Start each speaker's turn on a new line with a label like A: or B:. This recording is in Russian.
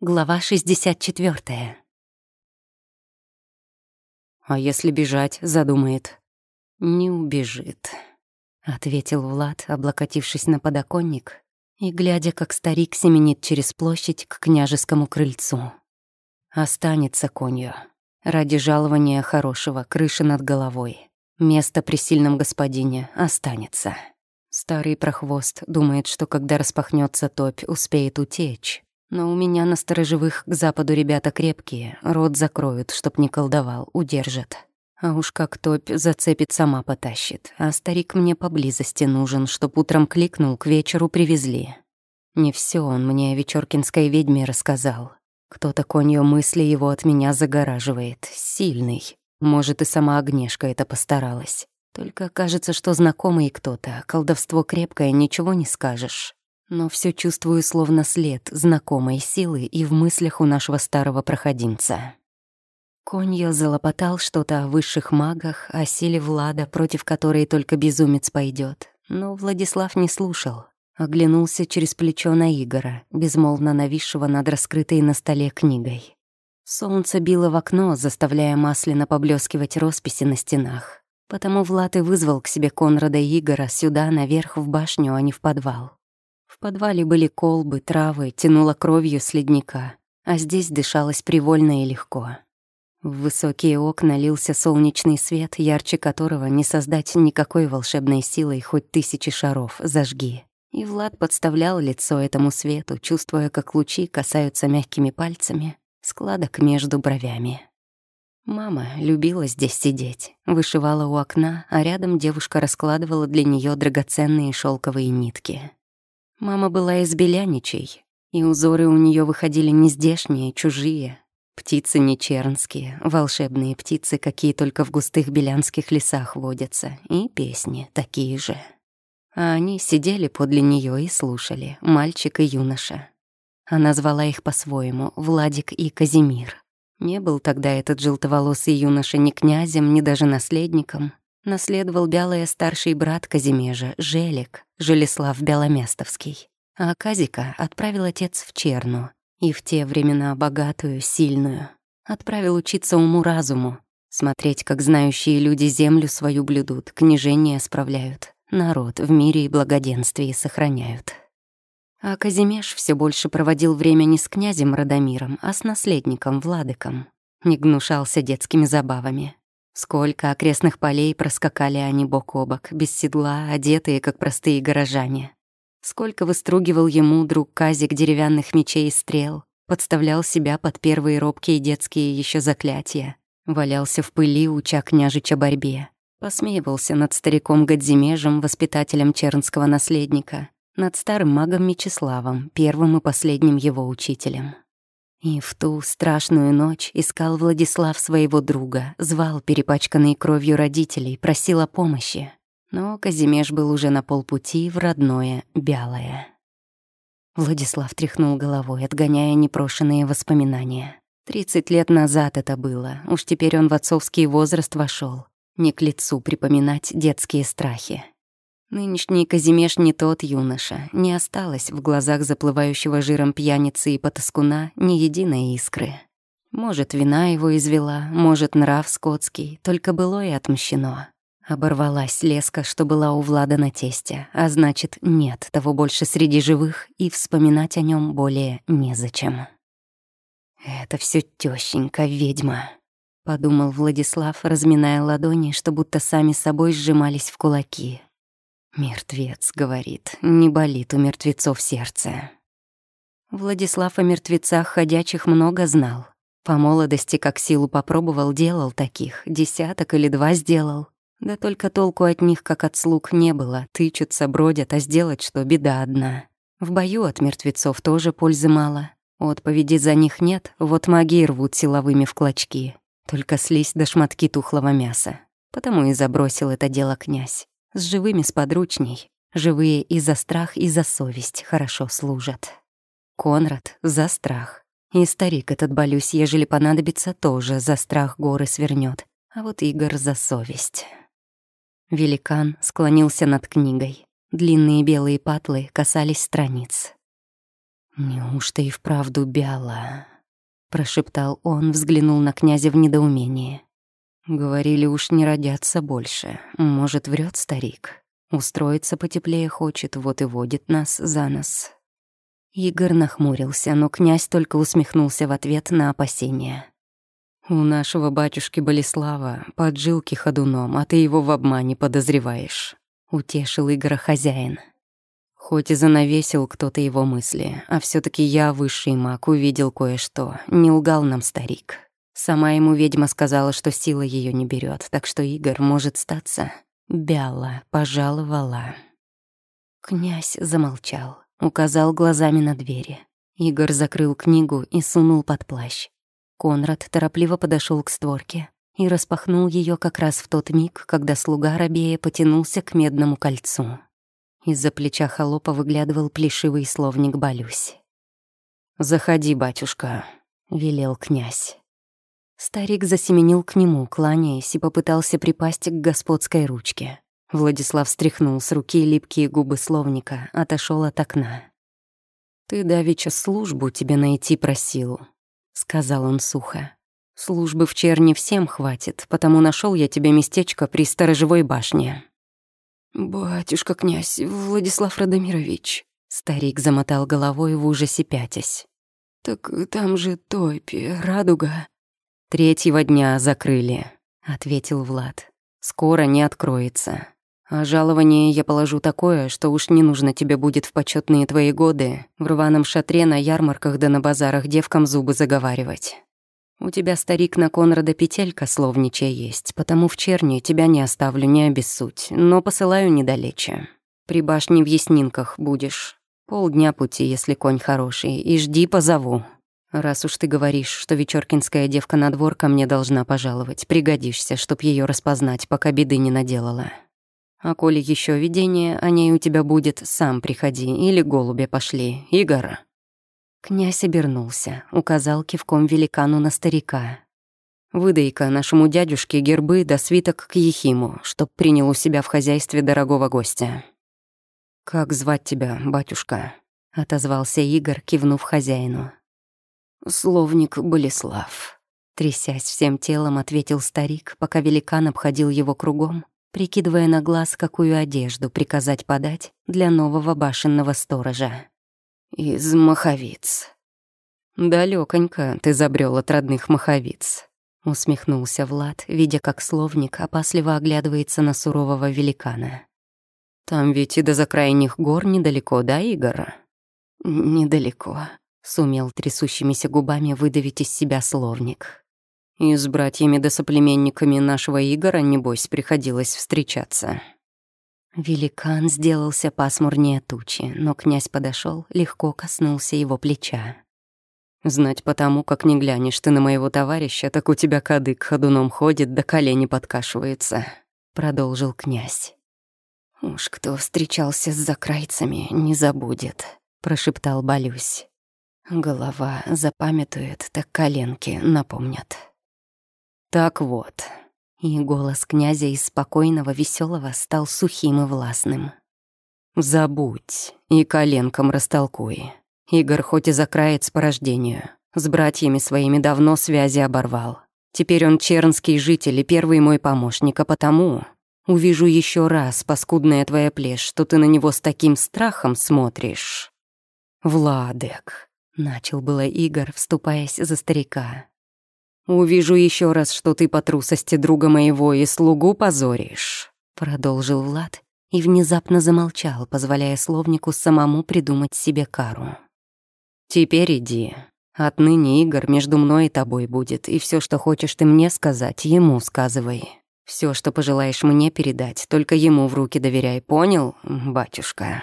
A: Глава 64.
B: «А если бежать, задумает?»
A: «Не убежит», — ответил Влад, облокотившись на подоконник и глядя, как старик семенит через площадь к княжескому крыльцу. «Останется конью. Ради жалования хорошего, крыши над головой. Место при сильном господине останется». Старый прохвост думает, что когда распахнется топь, успеет утечь. Но у меня на сторожевых к западу ребята крепкие, рот закроют, чтоб не колдовал, удержат. А уж как топь зацепит, сама потащит. А старик мне поблизости нужен, чтоб утром кликнул, к вечеру привезли. Не все он мне о вечеркинской ведьме рассказал. Кто-то конью мысли его от меня загораживает. Сильный. Может, и сама Огнешка это постаралась. Только кажется, что знакомый кто-то. Колдовство крепкое, ничего не скажешь но все чувствую словно след знакомой силы и в мыслях у нашего старого проходимца. Конья залопотал что-то о высших магах, о силе Влада, против которой только безумец пойдет. Но Владислав не слушал. Оглянулся через плечо на Игора, безмолвно нависшего над раскрытой на столе книгой. Солнце било в окно, заставляя масляно поблескивать росписи на стенах. Потому Влад и вызвал к себе Конрада и Игора сюда, наверх, в башню, а не в подвал. В подвале были колбы, травы, тянуло кровью с ледника, а здесь дышалось привольно и легко. В высокие окна лился солнечный свет, ярче которого не создать никакой волшебной силой хоть тысячи шаров, зажги. И Влад подставлял лицо этому свету, чувствуя, как лучи касаются мягкими пальцами складок между бровями. Мама любила здесь сидеть, вышивала у окна, а рядом девушка раскладывала для нее драгоценные шелковые нитки. Мама была из беляничей, и узоры у нее выходили не здешние, чужие. Птицы не чернские, волшебные птицы, какие только в густых белянских лесах водятся, и песни такие же. А они сидели подле нее и слушали, мальчик и юноша. Она звала их по-своему, Владик и Казимир. Не был тогда этот желтоволосый юноша ни князем, ни даже наследником, наследовал Бялая старший брат Казимежа, Желик, Желеслав Беломестовский. А Казика отправил отец в Черну, и в те времена богатую, сильную. Отправил учиться уму-разуму, смотреть, как знающие люди землю свою блюдут, княжение справляют, народ в мире и благоденствии сохраняют. А Казимеш все больше проводил время не с князем Радомиром, а с наследником Владыком. Не гнушался детскими забавами, Сколько окрестных полей проскакали они бок о бок, без седла, одетые, как простые горожане. Сколько выстругивал ему друг Казик деревянных мечей и стрел, подставлял себя под первые робкие детские еще заклятия, валялся в пыли, уча княжича борьбе, посмеивался над стариком Гадзимежем, воспитателем чернского наследника, над старым магом Мечиславом, первым и последним его учителем. И в ту страшную ночь искал Владислав своего друга, звал перепачканный кровью родителей, просил о помощи. Но Казимеш был уже на полпути в родное Бялое. Владислав тряхнул головой, отгоняя непрошенные воспоминания. Тридцать лет назад это было, уж теперь он в отцовский возраст вошел. Не к лицу припоминать детские страхи. Нынешний Казимеш не тот юноша, не осталось в глазах заплывающего жиром пьяницы и потаскуна ни единой искры. Может, вина его извела, может, нрав скотский, только было и отмщено. Оборвалась леска, что была у Влада на тесте, а значит, нет того больше среди живых, и вспоминать о нем более незачем. «Это все тещенька ведьма», — подумал Владислав, разминая ладони, что будто сами собой сжимались в кулаки. «Мертвец», — говорит, — «не болит у мертвецов сердце». Владислав о мертвецах ходячих много знал. По молодости, как силу попробовал, делал таких, десяток или два сделал. Да только толку от них, как от слуг, не было. Тычутся, бродят, а сделать что, беда одна. В бою от мертвецов тоже пользы мало. Отповеди за них нет, вот магии рвут силовыми в клочки. Только слизь до шматки тухлого мяса. Потому и забросил это дело князь. С живыми сподручней. Живые и за страх, и за совесть хорошо служат. Конрад за страх. И старик этот болюсь, ежели понадобится, тоже за страх горы свернет. А вот Игорь за совесть. Великан склонился над книгой. Длинные белые патлы касались страниц. «Неужто и вправду Бяла?» — прошептал он, взглянул на князя в недоумении. «Говорили, уж не родятся больше. Может, врет старик. Устроиться потеплее хочет, вот и водит нас за нос». Игорь нахмурился, но князь только усмехнулся в ответ на опасения. «У нашего батюшки Болеслава поджилки ходуном, а ты его в обмане подозреваешь», — утешил Игоря хозяин. Хоть и занавесил кто-то его мысли, а все таки я, высший маг, увидел кое-что. Не лгал нам старик. Сама ему ведьма сказала, что сила ее не берет, так что Игорь может статься. Бяла пожаловала. Князь замолчал, указал глазами на двери. Игорь закрыл книгу и сунул под плащ. Конрад торопливо подошел к створке и распахнул ее как раз в тот миг, когда слуга Рабея потянулся к медному кольцу. Из-за плеча холопа выглядывал плешивый словник Балюсь. «Заходи, батюшка», — велел князь. Старик засеменил к нему, кланяясь, и попытался припасть к господской ручке. Владислав стряхнул с руки липкие губы словника, отошел от окна. «Ты, давеча, службу тебе найти просил», — сказал он сухо. «Службы в черне всем хватит, потому нашел я тебе местечко при сторожевой башне. «Батюшка князь Владислав Радомирович», — старик замотал головой в ужасе пятясь. «Так там же топи, радуга». «Третьего дня закрыли», — ответил Влад. «Скоро не откроется. А жалование я положу такое, что уж не нужно тебе будет в почетные твои годы в рваном шатре на ярмарках да на базарах девкам зубы заговаривать. У тебя, старик, на Конрада петелька словничая есть, потому в черни тебя не оставлю, не обессудь, но посылаю недалече. При башне в Яснинках будешь. Полдня пути, если конь хороший, и жди, позову. Раз уж ты говоришь, что вечеркинская девка на двор ко мне должна пожаловать, пригодишься, чтоб ее распознать, пока беды не наделала. А коли еще видение о ней у тебя будет, сам приходи или голубя пошли, Игора. Князь обернулся, указал кивком великану на старика. «Выдай-ка нашему дядюшке гербы да свиток к Ехиму, чтоб принял у себя в хозяйстве дорогого гостя». «Как звать тебя, батюшка?» — отозвался Игорь, кивнув хозяину. «Словник Болеслав», — трясясь всем телом, ответил старик, пока великан обходил его кругом, прикидывая на глаз, какую одежду приказать подать для нового башенного сторожа. «Из маховиц». «Далёконько ты забрел от родных маховиц», — усмехнулся Влад, видя, как словник опасливо оглядывается на сурового великана. «Там ведь и до закрайних гор недалеко, да, Игора?» «Недалеко», — сумел трясущимися губами выдавить из себя словник. «И с братьями да соплеменниками нашего Игора, небось, приходилось встречаться». Великан сделался пасмурнее тучи, но князь подошел, легко коснулся его плеча. «Знать потому, как не глянешь ты на моего товарища, так у тебя кадык ходуном ходит, да колени подкашивается», — продолжил князь. «Уж кто встречался с закрайцами, не забудет», — прошептал Балюсь. «Голова запамятует, так коленки напомнят». «Так вот», и голос князя из спокойного, веселого стал сухим и властным. «Забудь и коленком растолкуй. Игорь хоть и закраец по рождению, с братьями своими давно связи оборвал. Теперь он чернский житель и первый мой помощник, а потому увижу еще раз, паскудная твоя плешь, что ты на него с таким страхом смотришь». «Владек», — начал было Игорь, вступаясь за старика. «Увижу еще раз, что ты по трусости друга моего и слугу позоришь», — продолжил Влад и внезапно замолчал, позволяя словнику самому придумать себе кару. «Теперь иди. Отныне Игорь между мной и тобой будет, и все, что хочешь ты мне сказать, ему сказывай. Все, что пожелаешь мне передать, только ему в руки доверяй, понял, батюшка?»